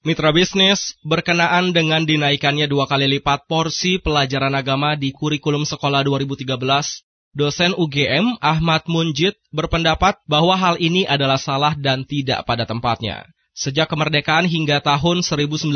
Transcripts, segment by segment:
Mitra bisnis, berkenaan dengan dinaikannya dua kali lipat porsi pelajaran agama di kurikulum sekolah 2013, dosen UGM Ahmad Munjid berpendapat bahwa hal ini adalah salah dan tidak pada tempatnya. Sejak kemerdekaan hingga tahun 1965,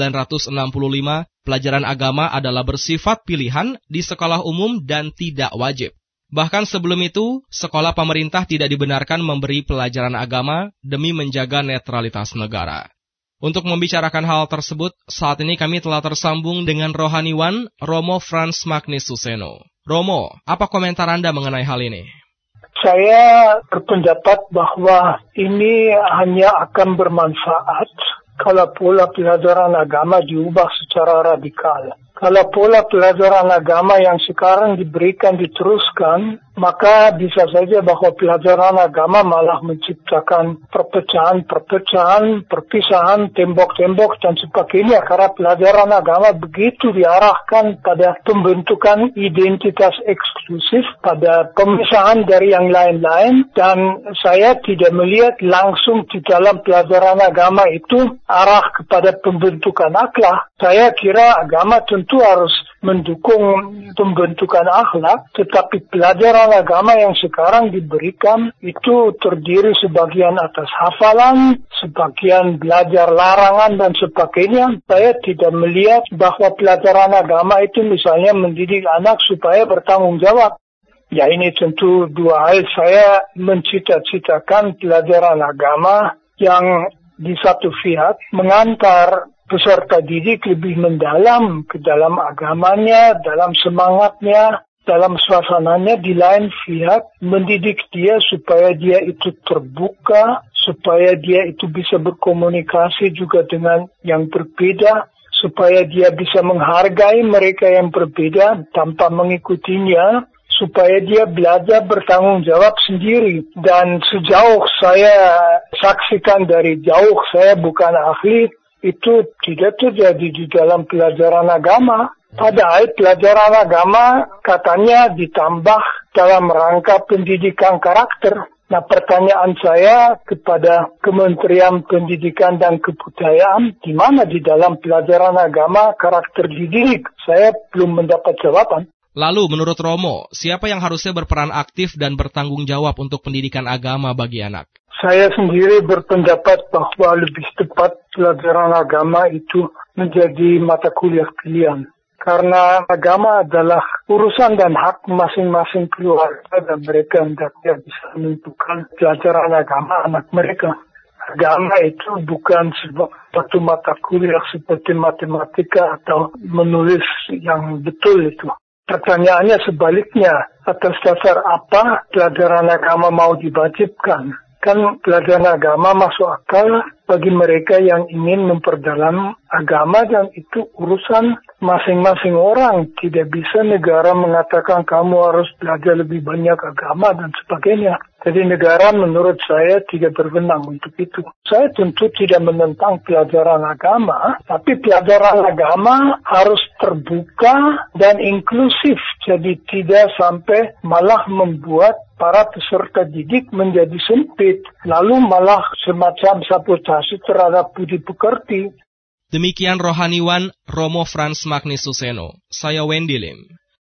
pelajaran agama adalah bersifat pilihan di sekolah umum dan tidak wajib. Bahkan sebelum itu, sekolah pemerintah tidak dibenarkan memberi pelajaran agama demi menjaga netralitas negara. Untuk membicarakan hal tersebut, saat ini kami telah tersambung dengan rohaniwan Romo Franz Magnus Suseno. Romo, apa komentar Anda mengenai hal ini? Saya berpendapat bahwa ini hanya akan bermanfaat kalau pola pelajaran agama diubah secara radikal. Kalau pola pelajaran agama yang sekarang diberikan diteruskan, maka bisa saja bahwa pelajaran agama malah menciptakan perpecahan-perpecahan, perpisahan, tembok-tembok dan sebagainya karena pelajaran agama begitu diarahkan pada pembentukan identitas eksklusif, pada pemisahan dari yang lain-lain dan saya tidak melihat langsung di dalam pelajaran agama itu arah kepada pembentukan akhlak. Saya kira agama tentu harus mendukung pembentukan akhlak, tetapi pelajaran agama yang sekarang diberikan itu terdiri sebagian atas hafalan, sebagian belajar larangan dan sebagainya. Saya tidak melihat bahwa pelajaran agama itu misalnya mendidik anak supaya bertanggung jawab. Ya ini tentu dua hal. Saya mencita-citakan pelajaran agama yang di satu pihak mengantar peserta didik lebih mendalam ke dalam agamanya, dalam semangatnya, dalam suasananya di lain pihak mendidik dia supaya dia itu terbuka, supaya dia itu bisa berkomunikasi juga dengan yang berbeda, supaya dia bisa menghargai mereka yang berbeda tanpa mengikutinya, supaya dia belajar bertanggung jawab sendiri. Dan sejauh saya saksikan dari jauh, saya bukan ahli, itu tidak terjadi di dalam pelajaran agama. Padahal pelajaran agama katanya ditambah dalam rangka pendidikan karakter. Nah pertanyaan saya kepada Kementerian Pendidikan dan Kebudayaan, di mana di dalam pelajaran agama karakter dididik? Saya belum mendapat jawaban. Lalu menurut Romo, siapa yang harusnya berperan aktif dan bertanggung jawab untuk pendidikan agama bagi anak? Saya sendiri berpendapat bahwa lebih tepat pelajaran agama itu menjadi mata kuliah pilihan. Karena agama adalah urusan dan hak masing-masing keluarga dan mereka hendaknya bisa menentukan pelajaran agama anak mereka. Agama itu bukan suatu mata kuliah seperti matematika atau menulis yang betul itu. Pertanyaannya sebaliknya, atas dasar apa pelajaran agama mau diwajibkan? Kan pelajaran agama masuk akal bagi mereka yang ingin memperdalam agama dan itu urusan masing-masing orang. Tidak bisa negara mengatakan kamu harus belajar lebih banyak agama dan sebagainya. Jadi negara menurut saya tidak berwenang untuk itu. Saya tentu tidak menentang pelajaran agama, tapi pelajaran agama harus terbuka dan inklusif. Jadi tidak sampai malah membuat para peserta didik menjadi sempit, lalu malah semacam sabotase terhadap budi pekerti. Demikian rohaniwan Romo Franz Magnis Suseno. Saya Wendy Lim.